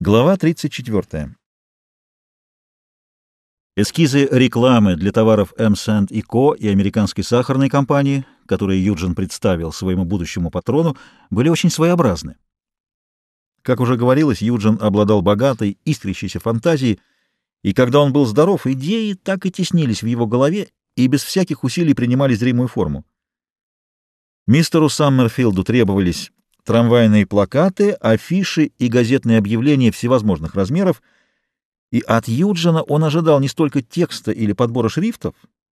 Глава 34. Эскизы рекламы для товаров M. и Co. и американской сахарной компании, которые Юджин представил своему будущему патрону, были очень своеобразны. Как уже говорилось, Юджин обладал богатой, искрящейся фантазией, и когда он был здоров, идеи так и теснились в его голове и без всяких усилий принимали зримую форму. Мистеру Саммерфилду требовались трамвайные плакаты, афиши и газетные объявления всевозможных размеров, и от Юджина он ожидал не столько текста или подбора шрифтов,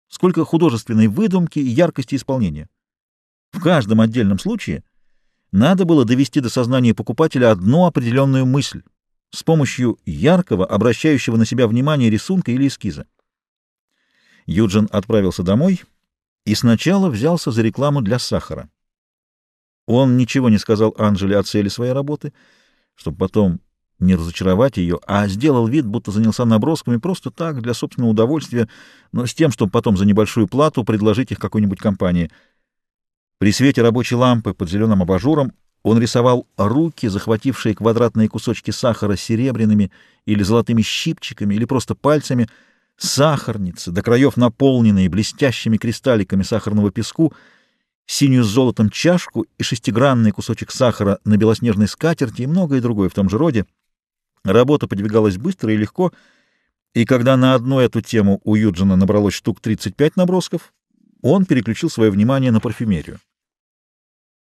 сколько художественной выдумки и яркости исполнения. В каждом отдельном случае надо было довести до сознания покупателя одну определенную мысль с помощью яркого, обращающего на себя внимание рисунка или эскиза. Юджин отправился домой и сначала взялся за рекламу для сахара. Он ничего не сказал Анжеле о цели своей работы, чтобы потом не разочаровать ее, а сделал вид, будто занялся набросками просто так, для собственного удовольствия, но с тем, чтобы потом за небольшую плату предложить их какой-нибудь компании. При свете рабочей лампы под зеленым абажуром он рисовал руки, захватившие квадратные кусочки сахара серебряными или золотыми щипчиками, или просто пальцами, сахарницы, до краев наполненные блестящими кристалликами сахарного песку — синюю с золотом чашку и шестигранный кусочек сахара на белоснежной скатерти и многое другое в том же роде. Работа подвигалась быстро и легко, и когда на одну эту тему у Юджина набралось штук 35 набросков, он переключил свое внимание на парфюмерию.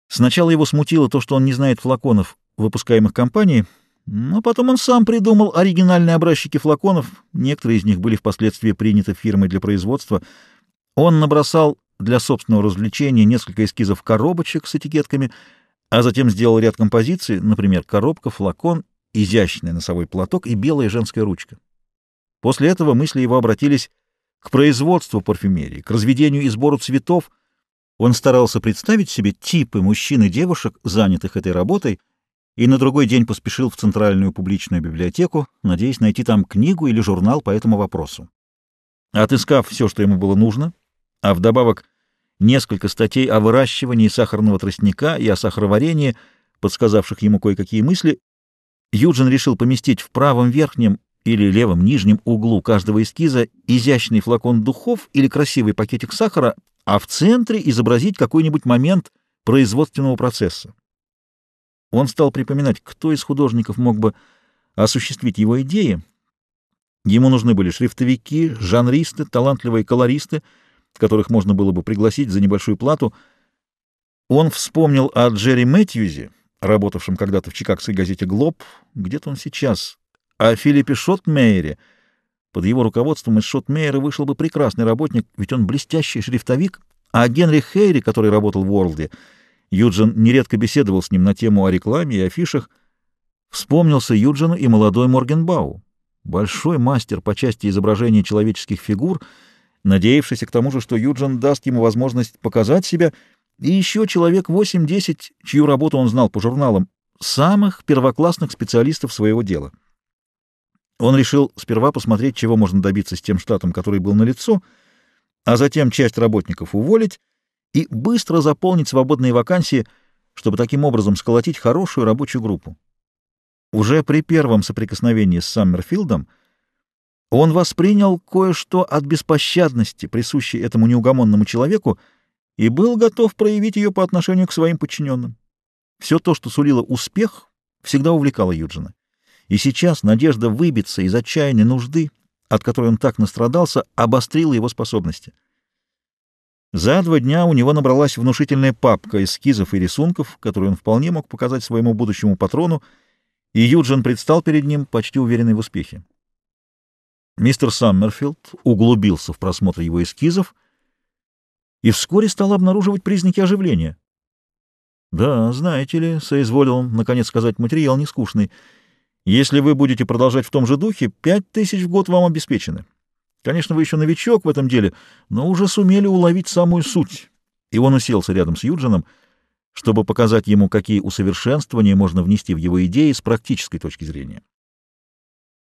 Сначала его смутило то, что он не знает флаконов, выпускаемых компанией, но потом он сам придумал оригинальные образчики флаконов, некоторые из них были впоследствии приняты фирмой для производства. Он набросал для собственного развлечения несколько эскизов коробочек с этикетками, а затем сделал ряд композиций, например, коробка, флакон, изящный носовой платок и белая женская ручка. После этого мысли его обратились к производству парфюмерии, к разведению и сбору цветов. Он старался представить себе типы мужчин и девушек, занятых этой работой, и на другой день поспешил в Центральную публичную библиотеку, надеясь найти там книгу или журнал по этому вопросу. Отыскав все, что ему было нужно, а вдобавок несколько статей о выращивании сахарного тростника и о сахароварении, подсказавших ему кое-какие мысли, Юджин решил поместить в правом верхнем или левом нижнем углу каждого эскиза изящный флакон духов или красивый пакетик сахара, а в центре изобразить какой-нибудь момент производственного процесса. Он стал припоминать, кто из художников мог бы осуществить его идеи. Ему нужны были шрифтовики, жанристы, талантливые колористы — которых можно было бы пригласить за небольшую плату. Он вспомнил о Джерри Мэтьюзе, работавшем когда-то в чикагской газете «Глоб», где-то он сейчас, о Филиппе Шотмейере. Под его руководством из Шотмейера вышел бы прекрасный работник, ведь он блестящий шрифтовик, а о Генри Хейри, который работал в Уорлде, Юджин нередко беседовал с ним на тему о рекламе и афишах. Вспомнился Юджину и молодой Моргенбау, большой мастер по части изображения человеческих фигур — надеявшийся к тому же, что Юджин даст ему возможность показать себя, и еще человек 8-10, чью работу он знал по журналам, самых первоклассных специалистов своего дела. Он решил сперва посмотреть, чего можно добиться с тем штатом, который был налицо, а затем часть работников уволить и быстро заполнить свободные вакансии, чтобы таким образом сколотить хорошую рабочую группу. Уже при первом соприкосновении с Саммерфилдом он воспринял кое-что от беспощадности, присущей этому неугомонному человеку, и был готов проявить ее по отношению к своим подчиненным. Все то, что сулило успех, всегда увлекало Юджина. И сейчас надежда выбиться из отчаянной нужды, от которой он так настрадался, обострила его способности. За два дня у него набралась внушительная папка эскизов и рисунков, которую он вполне мог показать своему будущему патрону, и Юджин предстал перед ним почти уверенный в успехе. Мистер Саммерфилд углубился в просмотр его эскизов и вскоре стал обнаруживать признаки оживления. «Да, знаете ли, — соизволил он, наконец сказать, — материал не скучный. Если вы будете продолжать в том же духе, пять тысяч в год вам обеспечены. Конечно, вы еще новичок в этом деле, но уже сумели уловить самую суть». И он уселся рядом с Юджином, чтобы показать ему, какие усовершенствования можно внести в его идеи с практической точки зрения.